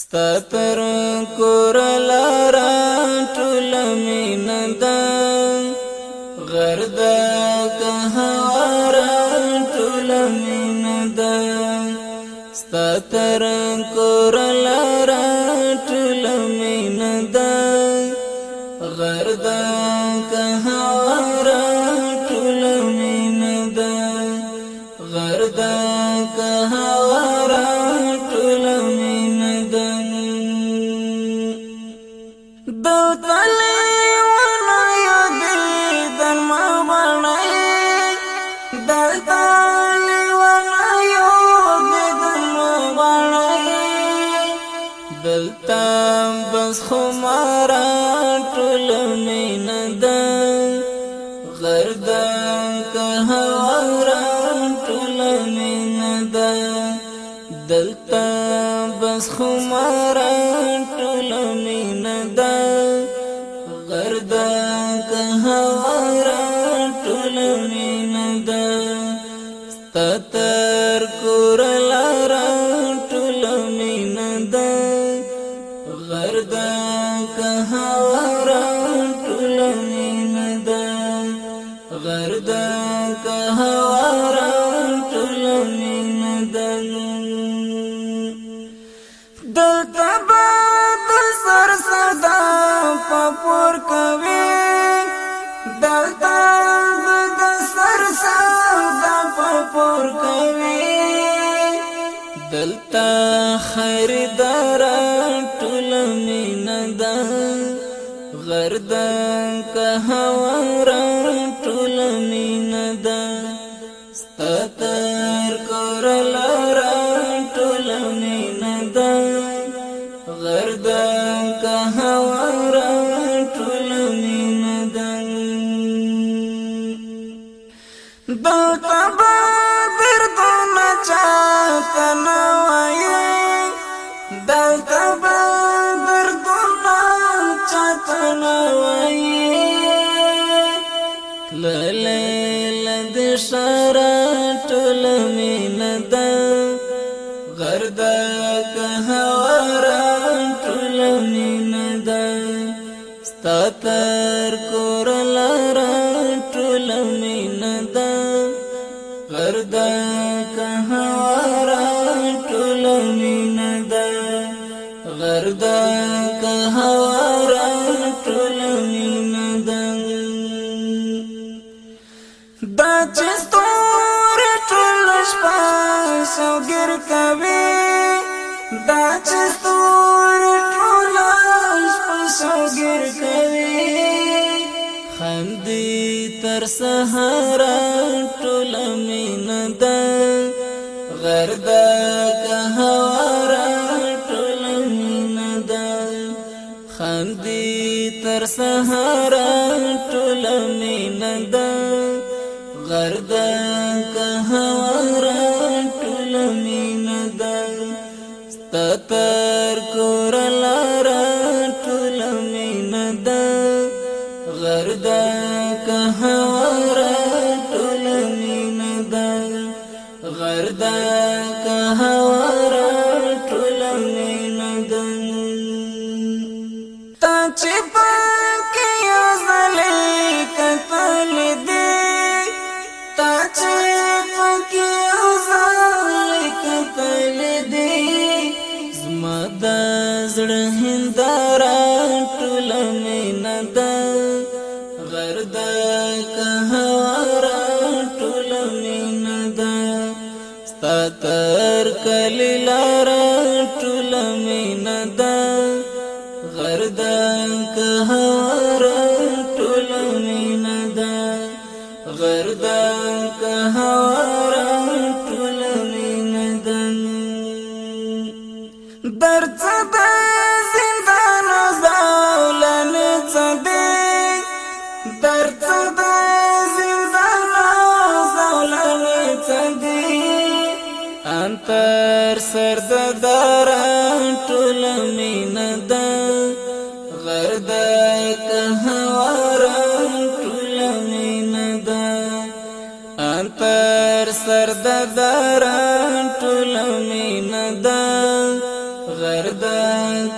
ستر کور لارا ټول مینند غرد کهوارا ټول مینند ستر کور لارا ټول مینند غرد دلتا بس خمارا ټول مینا د غردان که هورا ټول مینا د دلتا بس خمارا به ور کوي دلته د سر ساده په پور کوي دلته خیردار ټول میندا غردن که هوا دو تبا بردو نچاتا نوائی دو تبا بردو نچاتا نوائی للیل دی شارا ٹول مین دا غردا کهوارا ټول مين ده ستاتر کور لارا کهوارا ټول مینا ده غرد کهوارا ټول مینا ده دا چې ستور ټول شپه سوګر کوي دا چې ستور ټول شپه سوګر کوي خندې تر سهار لکه هوارا ټولمینا دا خاندي تر سهارا ټولمینا دا غردا که هوارا ټولمینا دا ستتر کور لارا ټولمینا دا غردا که هوارا زړه هندارا ټوله مینه ده غردا که تر کلی لار ټول مینا دا غردان کهار ټول مینا دا غردان کهار ټول مینا دا درڅ تر سر د دار ټول مین د غرد کهوار ټول مین د انتر سر د دار ټول مین د غرد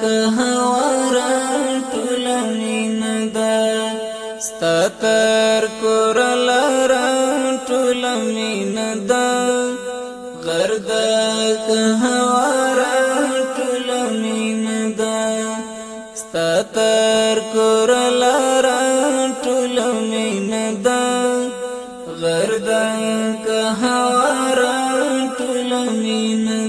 کهوار ټول مین د ستتر کور لار ټول مین د درد که هوارا ټولمین دا ستتر کور لارا ټولمین دا غرد که هوارا ټولمین